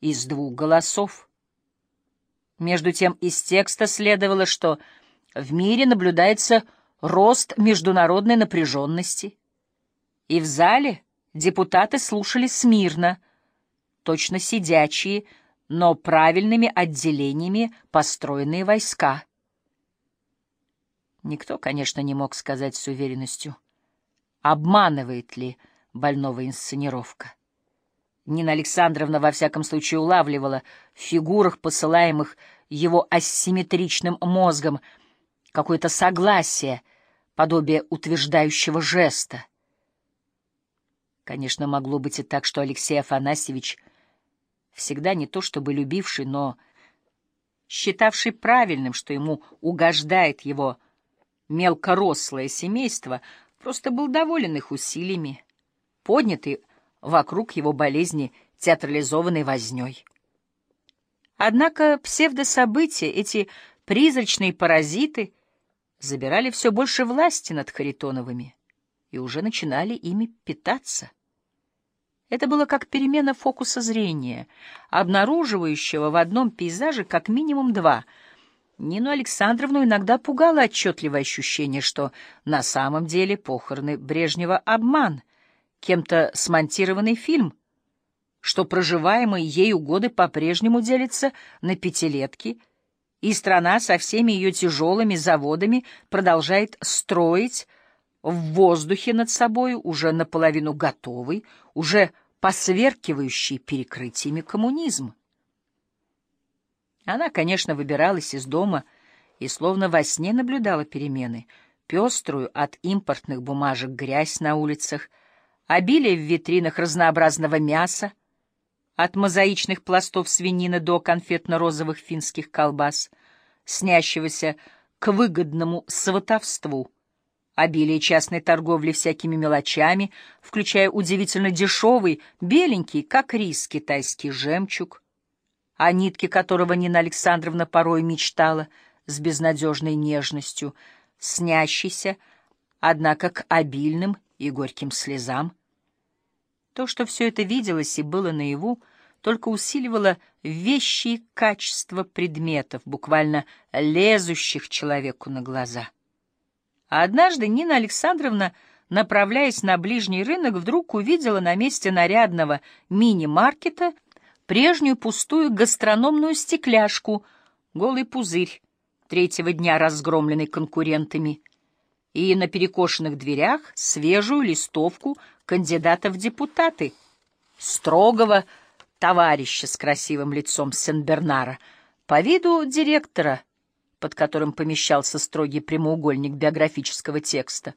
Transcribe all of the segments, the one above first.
из двух голосов. Между тем из текста следовало, что в мире наблюдается рост международной напряженности, и в зале депутаты слушали смирно, точно сидячие, но правильными отделениями построенные войска. Никто, конечно, не мог сказать с уверенностью, обманывает ли больного инсценировка. Нина Александровна, во всяком случае, улавливала в фигурах, посылаемых его асимметричным мозгом, какое-то согласие, подобие утверждающего жеста. Конечно, могло быть и так, что Алексей Афанасьевич, всегда не то чтобы любивший, но считавший правильным, что ему угождает его мелкорослое семейство, просто был доволен их усилиями, поднятый вокруг его болезни театрализованной вознёй. Однако псевдособытия, эти призрачные паразиты, забирали все больше власти над Харитоновыми и уже начинали ими питаться. Это было как перемена фокуса зрения, обнаруживающего в одном пейзаже как минимум два. Нину Александровну иногда пугало отчетливое ощущение, что на самом деле похороны Брежнева — обман, кем-то смонтированный фильм, что проживаемые ею годы по-прежнему делятся на пятилетки, и страна со всеми ее тяжелыми заводами продолжает строить в воздухе над собой уже наполовину готовый, уже посверкивающий перекрытиями коммунизм. Она, конечно, выбиралась из дома и словно во сне наблюдала перемены, пеструю от импортных бумажек грязь на улицах, обилие в витринах разнообразного мяса, от мозаичных пластов свинины до конфетно-розовых финских колбас, снящегося к выгодному сватовству, обилие частной торговли всякими мелочами, включая удивительно дешевый, беленький, как рис, китайский жемчуг, о нитке которого Нина Александровна порой мечтала с безнадежной нежностью, снящийся, однако, к обильным и горьким слезам. То, что все это виделось и было наяву, только усиливало вещи и качества предметов, буквально лезущих человеку на глаза. А однажды Нина Александровна, направляясь на ближний рынок, вдруг увидела на месте нарядного мини-маркета прежнюю пустую гастрономную стекляшку, голый пузырь, третьего дня разгромленный конкурентами — и на перекошенных дверях свежую листовку кандидата в депутаты, строгого товарища с красивым лицом Сен-Бернара, по виду директора, под которым помещался строгий прямоугольник биографического текста.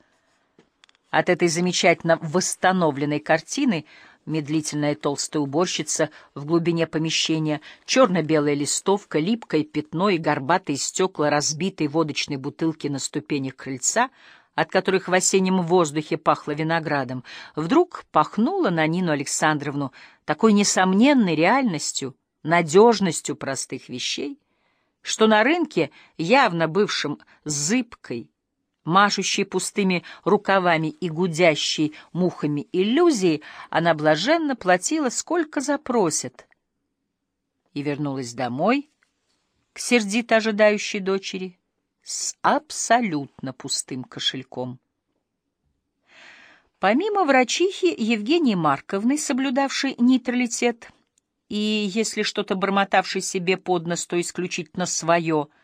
От этой замечательно восстановленной картины медлительная толстая уборщица в глубине помещения, черно-белая листовка, липкое пятно и горбатые стекла разбитой водочной бутылки на ступенях крыльца, от которых в осеннем воздухе пахло виноградом, вдруг пахнуло на Нину Александровну такой несомненной реальностью, надежностью простых вещей, что на рынке, явно бывшем зыбкой, машущей пустыми рукавами и гудящей мухами иллюзии, она блаженно платила, сколько запросят. И вернулась домой к сердито ожидающей дочери с абсолютно пустым кошельком. Помимо врачихи Евгении Марковны, соблюдавшей нейтралитет, и, если что-то бормотавшей себе под нос, то исключительно свое —